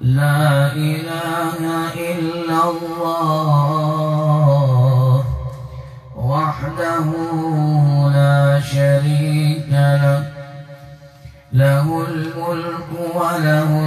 لا إله إلا الله وحده لا شريك له له الملك وله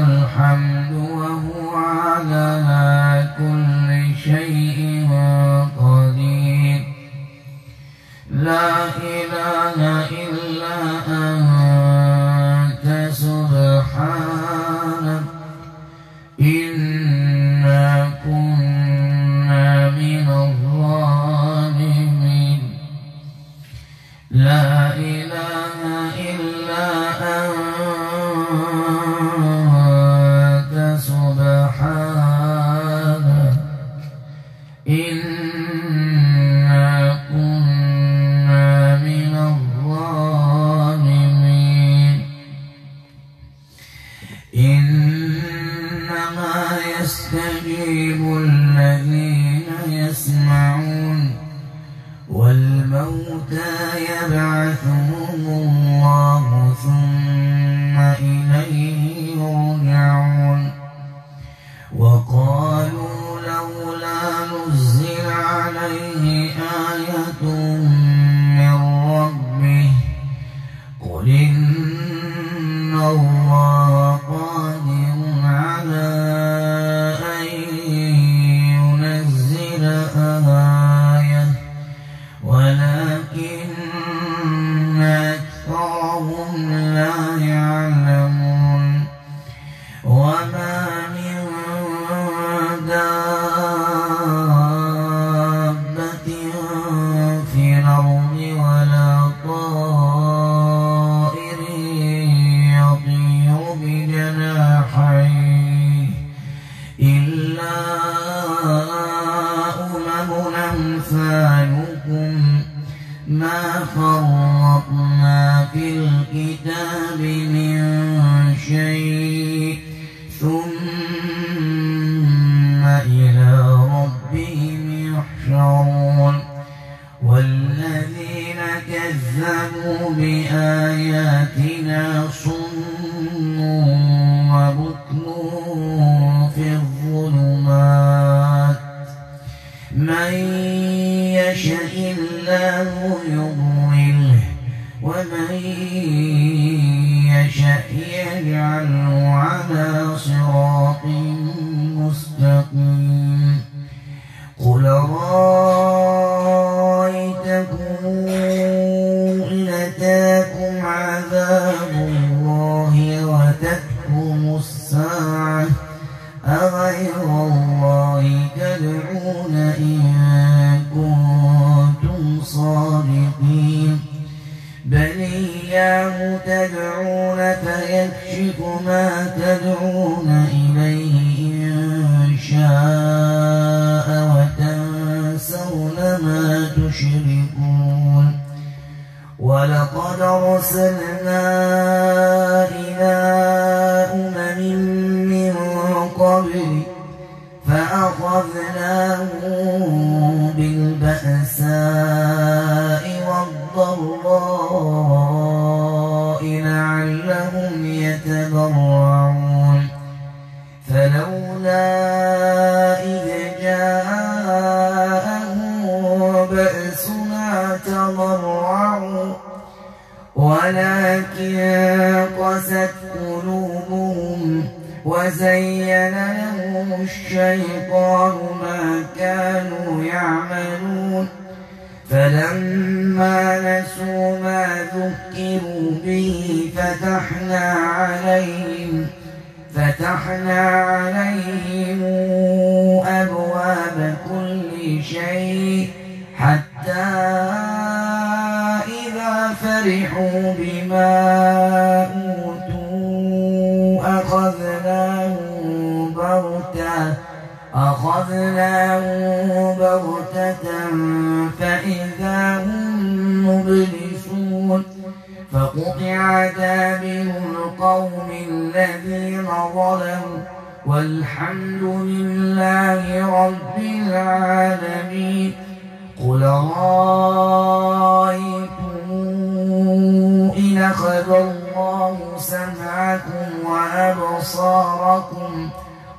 I'm sen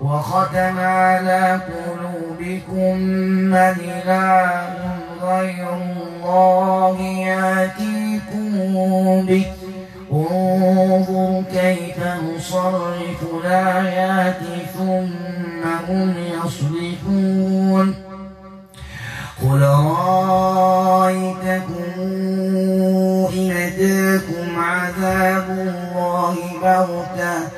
وختم على قلوبكم من إله غير الله يأتيكم به. انظر كيف نصرف الآيات ثم هم يصرفون. قل رأيتكم إن أتاكم عذاب الله بغتة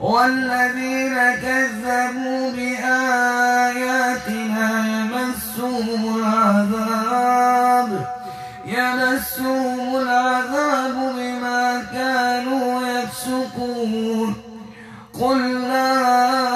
والذين كذبوا بآياتنا يمسهم العذاب يمسهم العذاب بما كانوا يفسقون. قل لا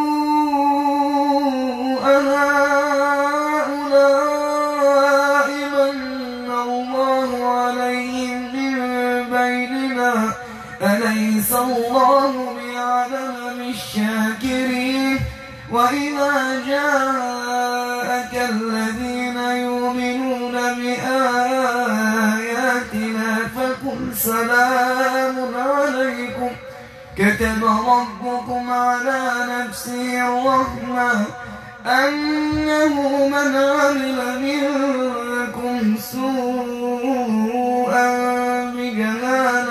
الله بأعلم بالشاكرين وإذا جاءك الذين يؤمنون بآياتنا فقل سلام عليكم. كتب ربكم على نفسه الرحمة أنه من عمل منكم سوءا بجهالة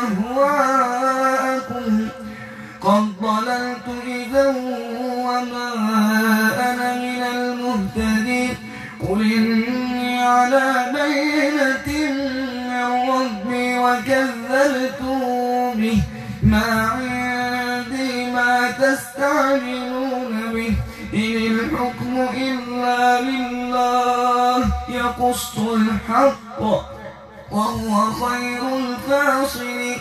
على بينة من ربي وكذبتم به. ما عندي ما تستعجلون به. إن الحكم إلا لله. يقص الحق وهو خير الفاصلين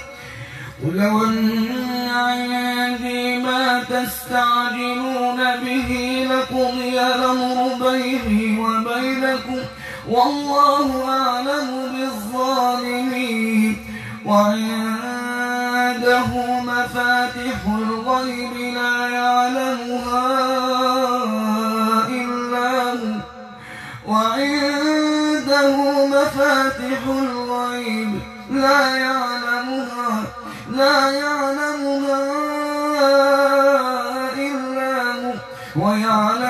قل أن عندي ما تستعجلون به لقضي الأمر بيني وبينكم. والله أعلم بالظالمين. وعنده مفاتح الغيب لا يعلمها إلا هو. وعنده مفاتح الغيب لا يعلمها لا يعلمها إلا هو. ويعلم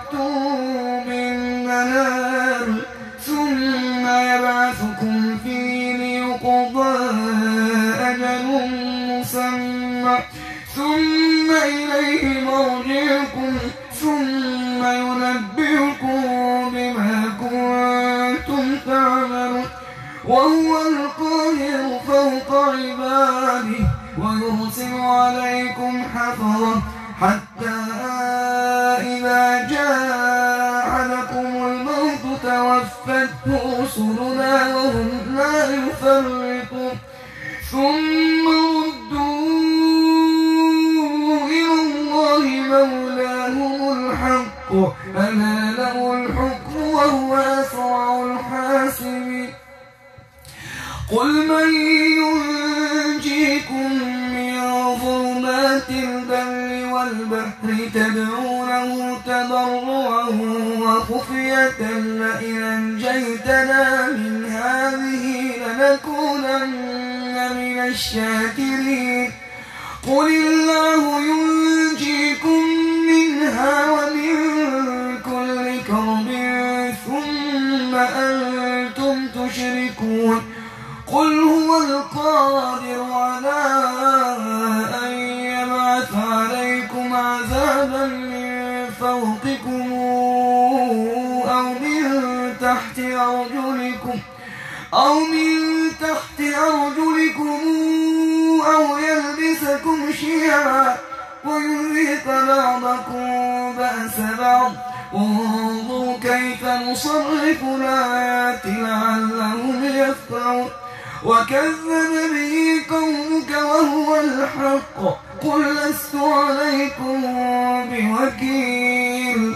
عليكم حفظا حتى إذا جاء أحدكم الموت توفته رسلنا وهم لا يفرقون تدعونه تضرعا وخفية لئن أنجيتنا من هذه لنكونن من الشاكرين. قل الله ينجيكم منها ومن كل كرب ثم أنتم تشركون. قل هو القادر على أرجلكم أو من تحت أرجلكم أو يلبسكم شيعا ويذيق بعضكم بأس بعض. انظروا كيف نصرف الآيات لعلهم يفقهون. وكذب به قومك وهو الحق. قل لست عليكم بوكيل.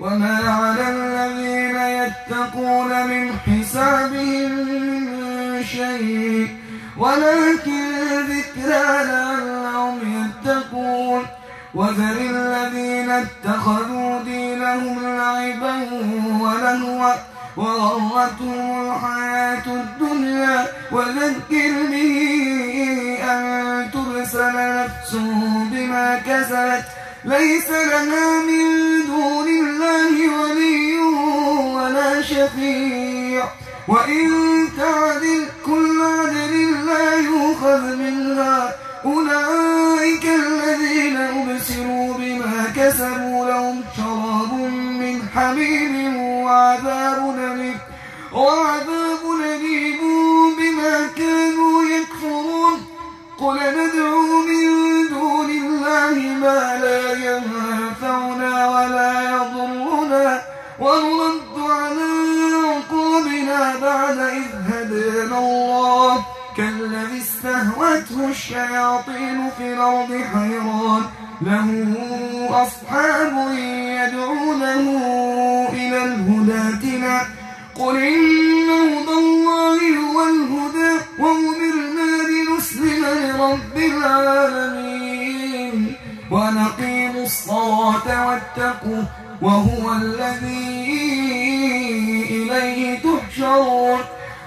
وما على الذين يتقون من حسابهم من شيء ولكن ذكرى لعلهم يتقون وذر الذين اتخذوا دينهم لعبا ولهوا وغرتهم الحياة الدنيا وذكر به أن تبسل نفس بما كسبت ليس لها من وإن تعدل كل عدل لا يؤخذ منها. أولئك الذين أبسروا بما كسبوا لهم شراب من حميم وعذاب أليم. وعذاب أليم بما كانوا يكفرون. قل ندعو من دون الله ما لا ينفعنا هدانا الله كالذي استهوته الشياطين في الأرض حيران. له أصحاب يدعونه إلى الهدى ائتنا قل إن هدى الله هو الهدى وأمرنا لنسلم لرب العالمين. ونقيم الصلاة واتقوا وهو الذي إليه تحشرون.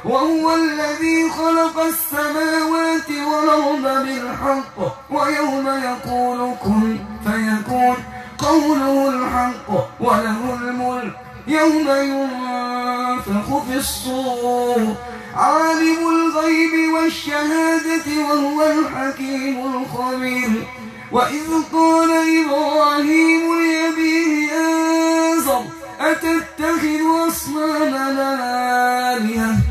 وهو الذي خلق السماوات والأرض بالحق ويوم يقول كن فيكون قوله الحق وله الملك يوم ينفخ في الصور. عالم الغيب والشهادة وهو الحكيم الخبير. وإذ قال إبراهيم لأبيه آزر أتتخذ أصنامنا آلهة؟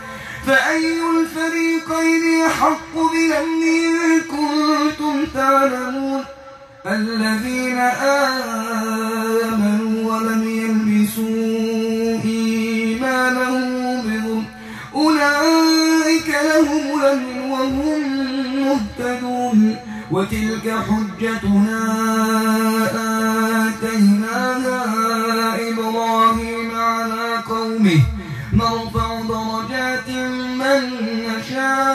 فأي الفريقين يحق بالأمن إن كنتم تعلمون؟ الذين آمنوا ولم يلبسوا إيمانهم بظلم. أولئك لهم الأمن وهم مهتدون. وتلك حجتنا آتيناها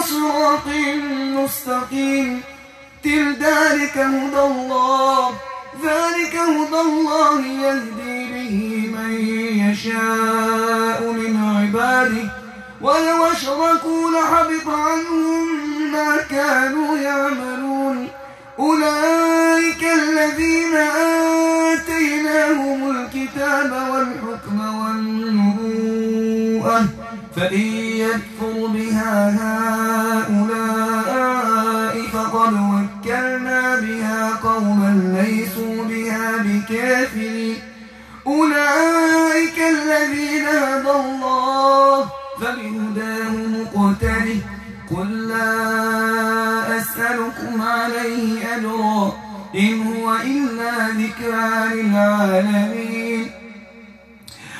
صراط مستقيم. ذلك هدى الله. ذلك هدى الله يهدي به من يشاء من عباده. ولو أشركوا لحبط عنهم ما كانوا يعملون. أولئك الذين آتيناهم الكتاب والحكم والنبوءة فإن هؤلاء فقد وكلنا بها قوما ليسوا بها بكافرين. أولئك الذين هدى الله فبهداه مقتده قل لا أسألكم عليه أجرا إن هو إلا ذكرى للعالمين.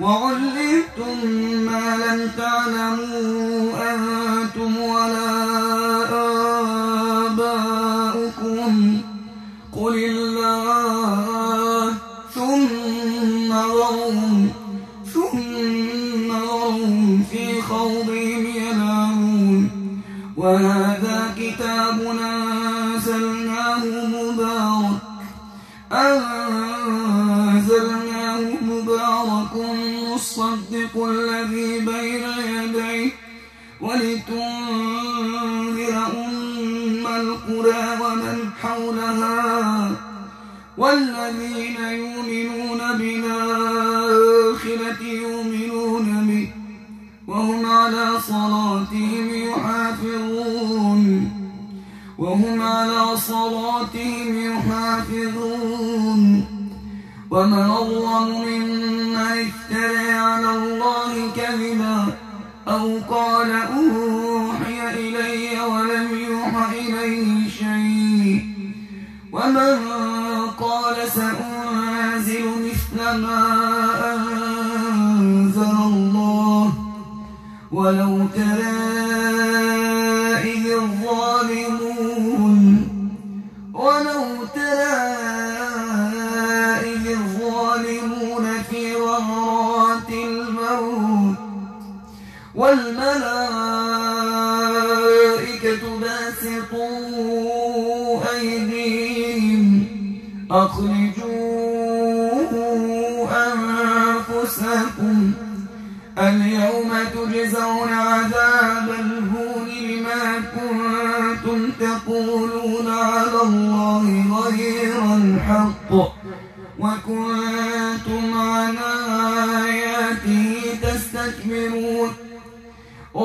وعلمتم ما لم تعلموا صلاتهم يحافظون. ومن الله ممن افترى على الله كذبا. أو قال أوحي إلي ولم يوحى إليه شيء. ومن قال سأنزل مثل ما أنزل الله. ولو ترى أخرجوا أنفسكم اليوم تجزون عذاب الهون بما كنتم تقولون على الله غير الحق وكنتم عن آياته تستكبرون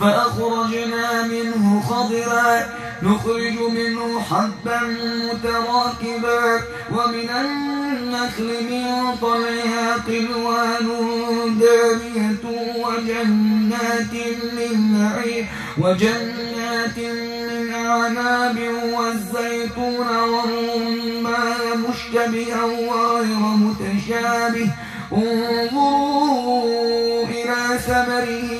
فأخرجنا منه خضرا نخرج منه حبا متراكبا ومن النخل من طلعها قلوان دانية وجنات من نعيم وجنات من أعناب والزيتون والرمان مشتبها وغير متشابه. انظروا إلى ثمره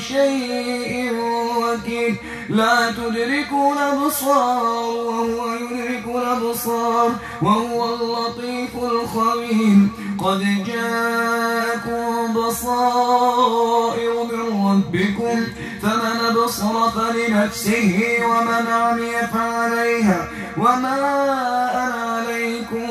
لا تدركون الأبصار وهو يدرك الأبصار وهو اللطيف الخبير. قد جاءكم بصائر من ربكم فمن أبصر فلنفسه ومن عمي فعليها وما أنا عليكم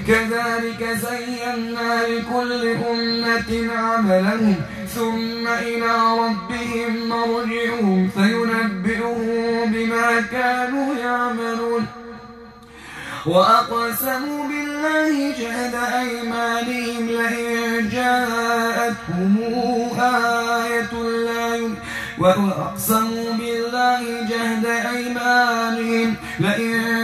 كذلك زينا لكل أمة عملهم ثم إلى ربهم مرجعهم فينبئهم بما كانوا يعملون. وأقسموا بالله جهد أيمانهم لئن جاءتهم آية لا وأقسموا بالله جهد أيمانهم لئن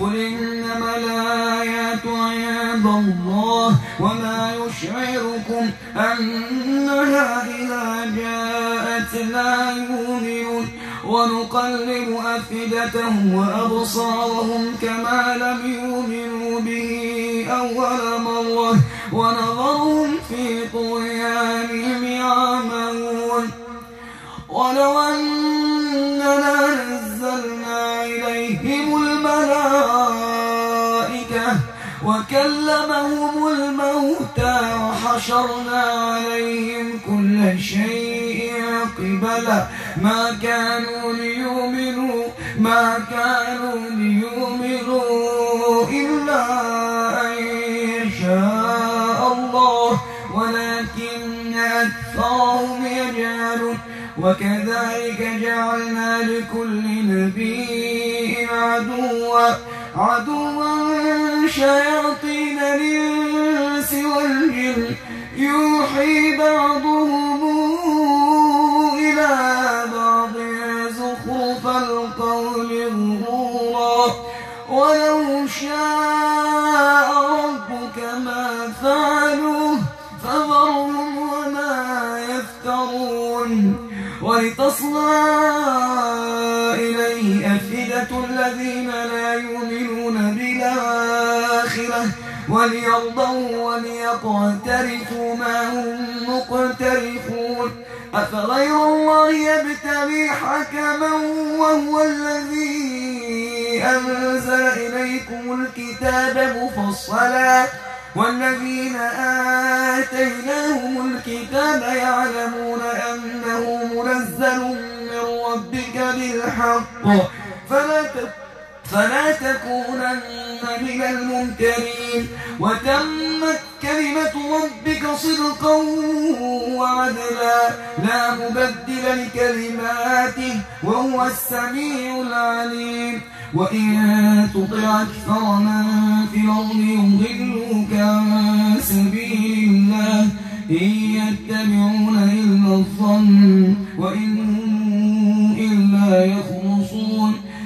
قل إنما الآيات عند الله وما يشعركم أنها إذا جاءت لا يؤمنون. ونقلب أفئدتهم وأبصارهم كما لم يؤمنوا به أول مرة. ونظرهم في طغيانهم يعملون ولو أننا وكلمهم الموتى وحشرنا عليهم كل شيء قبلا ما كانوا ليؤمنوا ما كانوا ليؤمنوا إلا أن يشاء الله. ولكن أكثرهم يجهلون. وكذلك جعلنا لكل نبي عدوا عدوا شياطين الإنس والجن يوحي بعضهم إلى بعض زخرف القول غرورا ولو شاء ربك ما فعلوه فذرهم وما يفترون. ولتصغى إليه أفئدة الذين لا يؤمنون. وليرضوا وليقترفوا ما هم مقترفون. أفغير الله يبتغي حكما وهو الذي أنزل إليكم الكتاب مفصلا. والذين آتيناهم الكتاب يعلمون أنه منزل من ربك بالحق. فلا فلا تكونن من الممترين. وتمت كلمة ربك صدقا وعدلا. لا مبدل لكلماته وهو السميع العليم. وإن تطع أكثر من في الأرض يضلوك عن سبيل الله. إن يتبعون إلا الظن وإن هم إلا يخرصون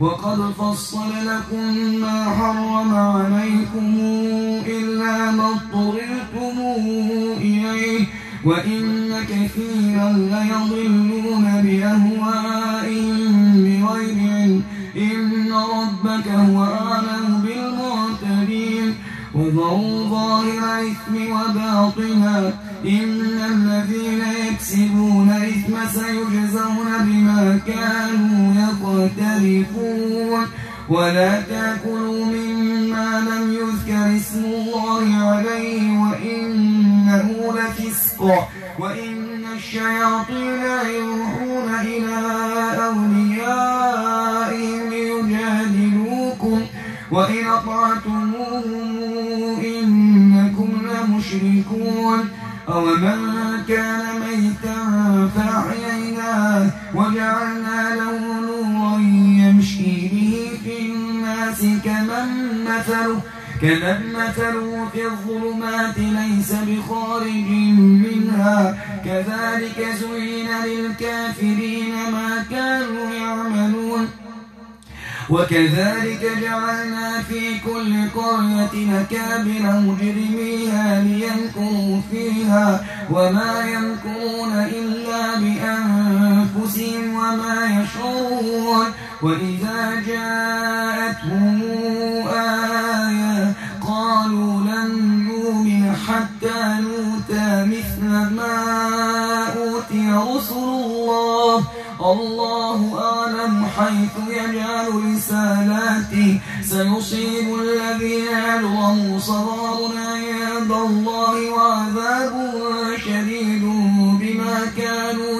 وقد فصل لكم ما حرم عليكم إلا ما اضطررتم إليه وإن كثيرا ليضلون بأهوائهم بغير علم. إن ربك هو أعلم بالمعتدين. وذروا ظاهر الإثم وباطنا إن الذين يكسبون إثم سيجزون بما كانوا يقترفون ولا تأكلوا مما لم يذكر اسم الله عليه وإنه لفسق. وإن الشياطين يوحون إلى أوليائهم ليجادلوكم. وإن أطعتموهم إنكم لمشركون. أومن كان ميتا فأحييناه وجعلنا له مثله كمن مثله في الظلمات ليس بخارج منها. كذلك زين للكافرين ما كانوا يعملون. وكذلك جعلنا في كل قرية أكابر مجرميها ليمكروا فيها. وما يمكرون إلا بأنفسهم وما يشعرون. وإذا جاءتهم آية قالوا لن نؤمن حتى نؤتى مثل ما أوتي رسل الله. الله أعلم حيث يجعل رسالاته. سيصيب الذين أجرموا صغار عند الله وعذاب شديد بما كانوا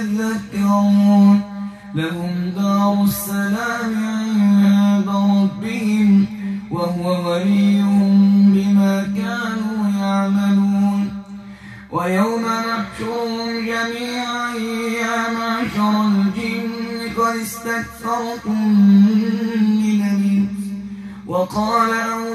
يذكرون. لهم دار السلام عند ربهم وهو وليهم بما كانوا يعملون. ويوم نحشرهم جميعا يا معشر الجن قد استكثرتم من الإنس وقال الإنس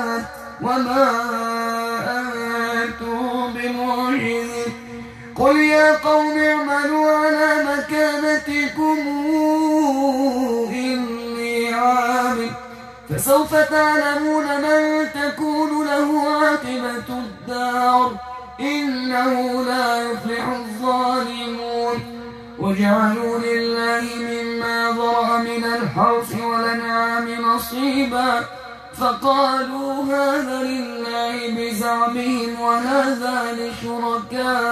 قوم اعملوا على مكانتكم. إني عامل. فسوف تعلمون من تكون له عاقبة الدار. إنه لا يفلح الظالمون. وجعلوا لله مما ضرأ من الحرث والأنعام نصيبا. فقالوا هذا لله بزعمهم وهذا لشركائنا.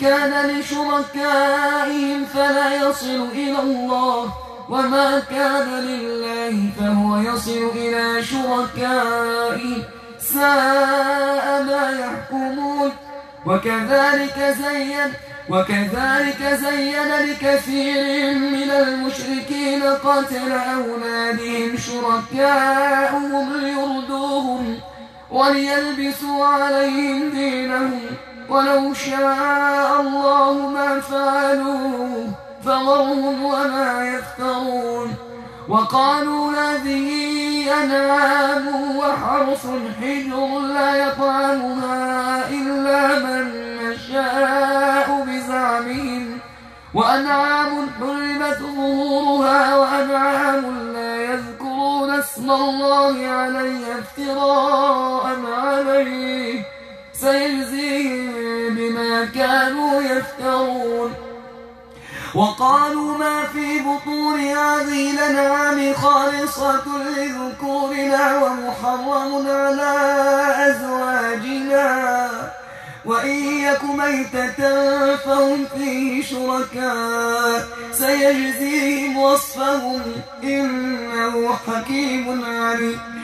كان لشركائهم فلا يصل إلى الله وما كان لله فهو يصل إلى شركائه ساء ما يحكمون. وكذلك زين وكذلك زين لكثير من المشركين قتل أولادهم شركاؤهم ليردوهم وليلبسوا عليهم دينهم. ولو شاء الله ما فعلوه فضرهم وما يفترون وقالوا هذه أنعام وحرث حجر لا يطعمها إلا من نشاء بزعمهم وأنعام حرمت ظهورها وأنعام لا يذكرون اسم الله عليه افتراء عليه سيجزيهم بما كانوا يفترون. وقالوا ما في بطون هذه الأنعام خالصة لذكورنا ومحرم على أزواجنا. وإن يك ميتة فهم فيه شركاء. سيجزيهم وصفهم إنه حكيم عليم.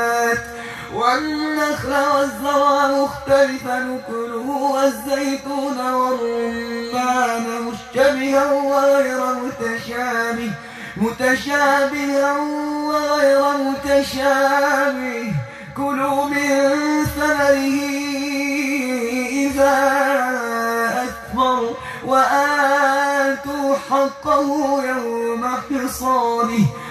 معروشات والنخل والزرع مختلفا نكله والزيتون والرمان مشتبها وغير متشابه متشابها وغير متشابه. كلوا من ثمره إذا أكبر وآتوا حقه يوم حصاده.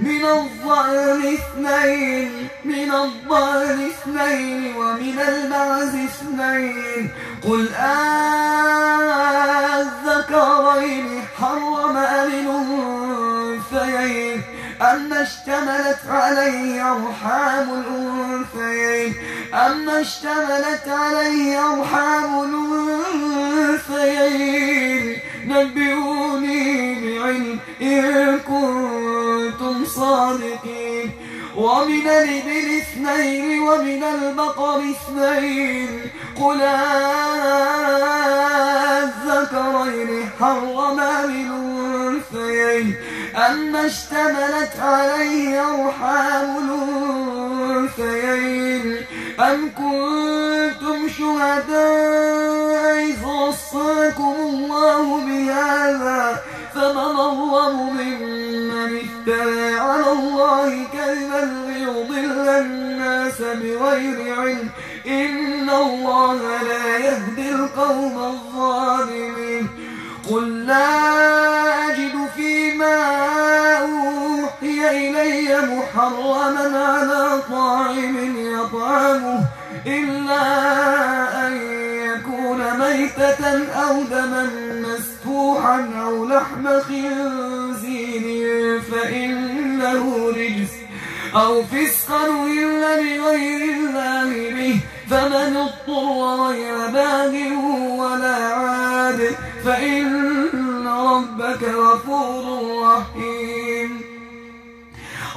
من الضأن اثنين من الضأن اثنين ومن المعز اثنين. قل الذكرين حرم أم الأنثيين؟ أما اشتملت عليه أرحام الأنثيين؟ أما اشتملت عليه أرحام الأنثيين؟ نبئوني بعلم إن كنتم صادقين. ومن الإبل اثنين ومن البقر اثنين. قل الذكرين حرم الأنثيين أما اشتملت عليه أرحام الأنثيين. أم كنتم شهداء إذ وصاكم الله بهذا؟ فمن الله ممن افترى على الله كذبا ليضل الناس بغير علم. إن الله لا يهدي القوم الظالمين. قل لا أجد فيما أوحي إلي محرما على طاعم يطعمه إلا أن يكون ميتة أو دما مسفوحا أو لحم خنزير فإنه رجس. أو فسقا إلا لغير الله به. فمن اضطر غير باغ ولا عاد فإن ربك غفور رحيم.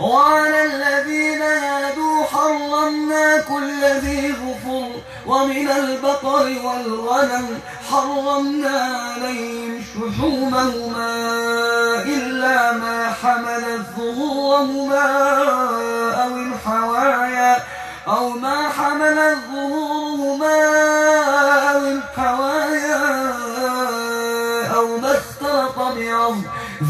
وعلى الذين هادوا حرمنا كل ذي ظفر ومن البقر والغنم حرمنا عليهم شحومهما إلا ما حملت ظهورهما أو الحوايا أو ما حملت ظهورهما أو الحوايا أو ما اختلط بعظم.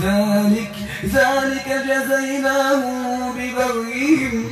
ذلك ذلك جزيناهم ببغيهم.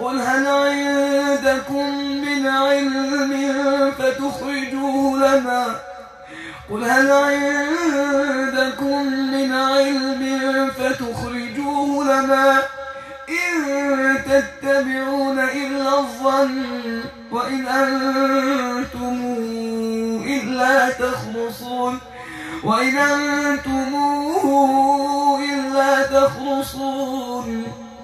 قل هل عندكم من علم فتخرجوه لنا؟ قل هل عندكم من علم فتخرجوه لنا؟ إن تتبعون إلا الظن وإن أنتم إلا تخرصون. وإن أنتم إلا تخرصون.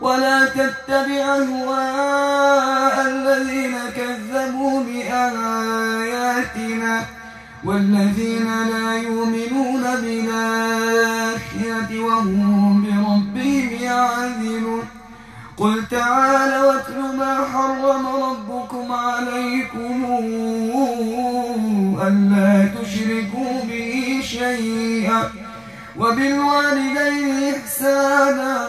ولا تتبع أهواء الذين كذبوا بآياتنا والذين لا يؤمنون بالآخرة وهم بربهم يعدلون. قل تعالى واتل ما حرم ربكم عليكم ألا تشركوا به شيئا وبالوالدين إحسانا.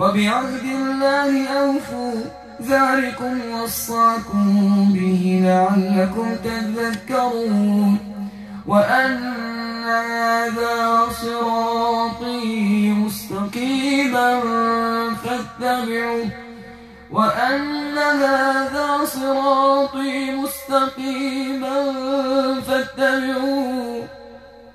وبعهد الله أوفوا ذلكم وصاكم به لعلكم تذكرون وأن هذا صراطي مستقيما فاتبعوا وأن هذا صراطي مستقيما فاتبعوه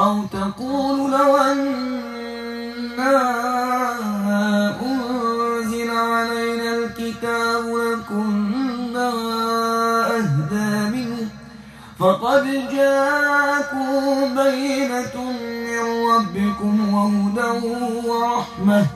أو تقول لو أنا أنزل علينا الكتاب لكنا أهدى منه. فقد جاءكم بينة من ربكم وهدى ورحمة.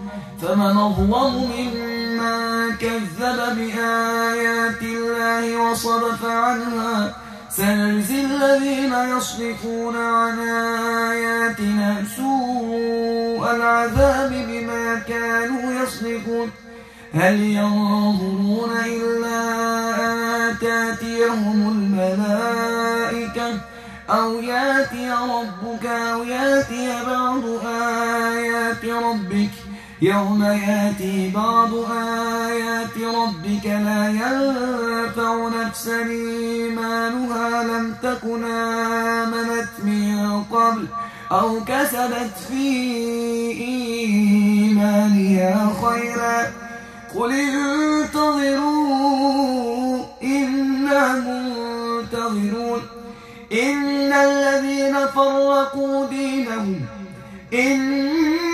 فمن أظلم ممن كذب بآيات الله وصرف عنها. سنجزي الذين يصرفون عن آياتنا سوء العذاب بما كانوا يصرفون هل ينظرون إلا أن تأتيهم الملائكة أو يأتي ربك أو يأتي بعض آيات ربك يوم يأتي بعض آيات ربك لا ينفع نفسا إيمانها لم تكن آمنت من قبل أو كسبت في إيمانها خيرا قل انتظروا إنا منتظرون إن الذين فرقوا دينهم إن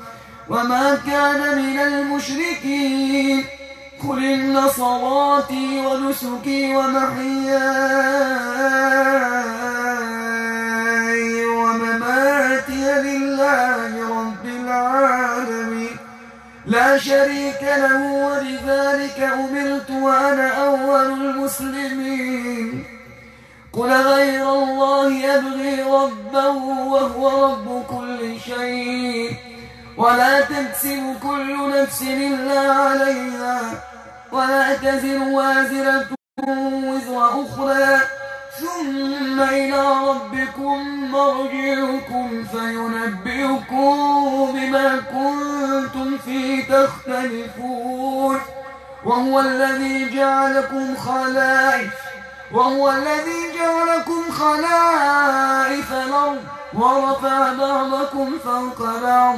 وما كان من المشركين. قل إن صلاتي ونسكي ومحياي ومماتي لله رب العالمين. لا شريك له ولذلك أمرت وأنا أول المسلمين. قل غير الله يبغي ربا وهو رب كل شيء. ولا تكسب كل نفس إلا عليها ولا تزر وازرة وزر أخرى. ثم إلى ربكم مرجعكم فينبئكم بما كنتم فيه تختلفون. وهو الذي جعلكم خلائف وهو الذي جعلكم خلائف الأرض ورفع بعضكم فوق بعض.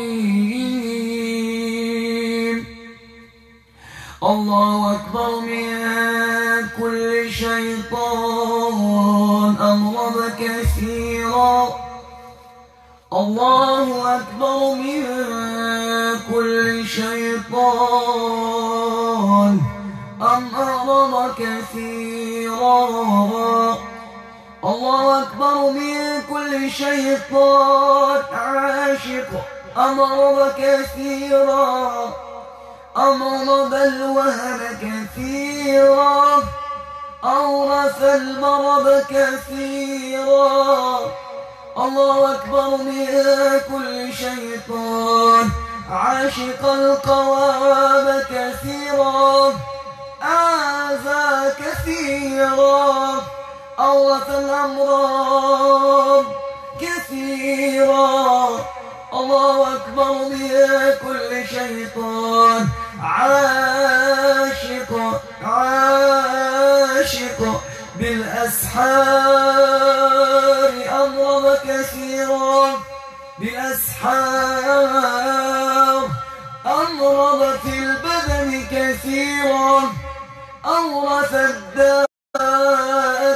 الله أكبر من كل شيطان. أمرض كثيرا. الله أكبر من كل شيطان. أمرض كثيرا. الله أكبر من كل شيطان. عاشق. أمرض كثيرا. أمرض الوهن كثيرا. أورث المرض كثيرا. الله أكبر من كل شيطان. عاشق القوام كثيرا. آذى كثيرا. أورث الأمراض كثيرا. الله أكبر من كل شيطان. عاشق عاشق بالأسحار أمرض كثيرا. بالأسحار أمرض في البدن كثيرا. أورث الداء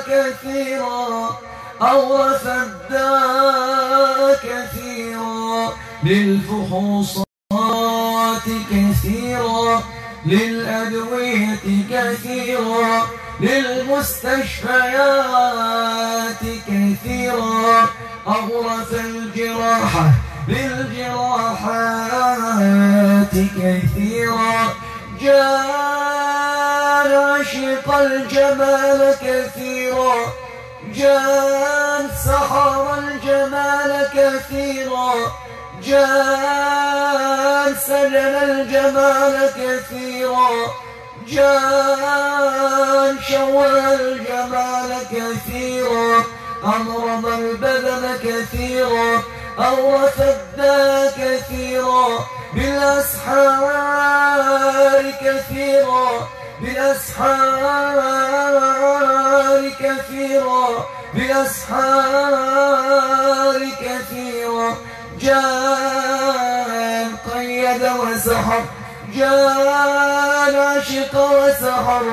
كثيرا. أورث الداء كثيرا للفحوصات كثيرا للأدوية كثيرا للمستشفيات كثيرا. أغرف الجراحة للجراحات كثيرا. جاء عشق الجمال كثيرا. جاء سحر الجمال كثيرا. جاء سجن الجمال كثيرا. جاء شوه الجمال كثيرا. أمرض البدن كثيرا. أورث الداء كثيرا. بالأسحار كثيرا. بالأسحار كثيرا. بالأسحار كثيرا. جاء قيد وسحر جاء عشق وسحر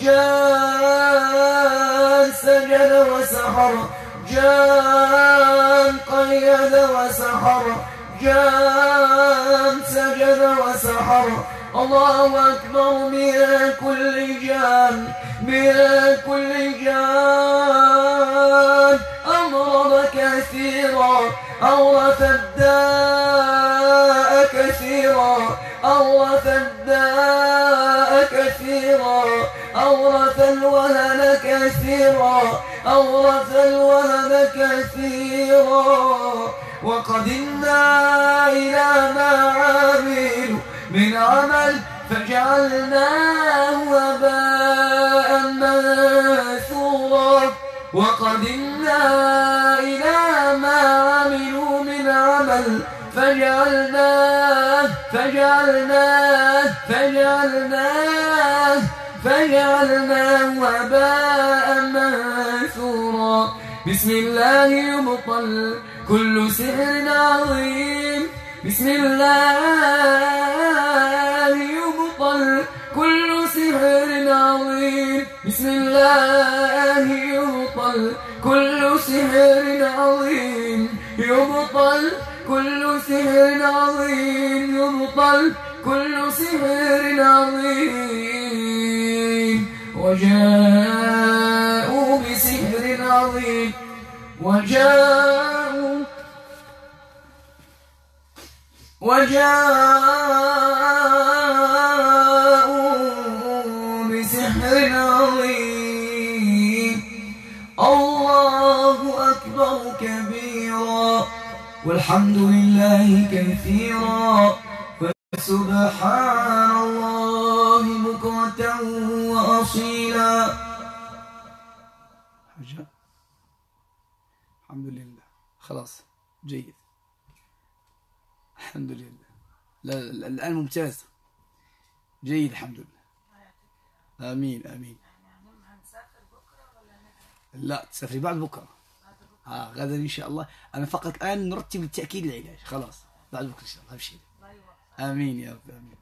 جاء سجن وسحر جاء قيد وسحر. جاء سجن وسحر. الله أكبر من كل جان من كل جان. أمرض كثيرا أورث الداء كثيرا. أورث الداء كثيرا. أورث الوهن كثيرا. أورث الوهن كثيرا. وقدمنا إلى ما عملوا من عمل فجعلناه وباء منثورا. وقدمنا إلى ما عملوا من عمل فجعلناه فجعلناه فجعلناه فجعلناه وباء منثورا. بسم الله يبطل كل سحر عظيم بسم الله يبطل كل سحر عظيم بسم الله يبطل كل سحر عظيم يبطل كل سحر عظيم يبطل كل سحر عظيم وجاءوا بسحر عظيم وجاءوا وجاءوا بسحر عظيم. الله أكبر كبيرا. والحمد لله كثيرا. وسبحان الله بكرة وأصيلا. حاجة؟ الحمد لله. خلاص. جيد. الحمد لله. لا الآن ممتاز. جيد الحمد لله. آمين آمين. لا تسافري بعد بكرة. آه غدا إن شاء الله. أنا فقط الآن نرتب بالتأكيد العلاج. خلاص بعد بكرة إن شاء الله. أبشري آمين يا رب آمين.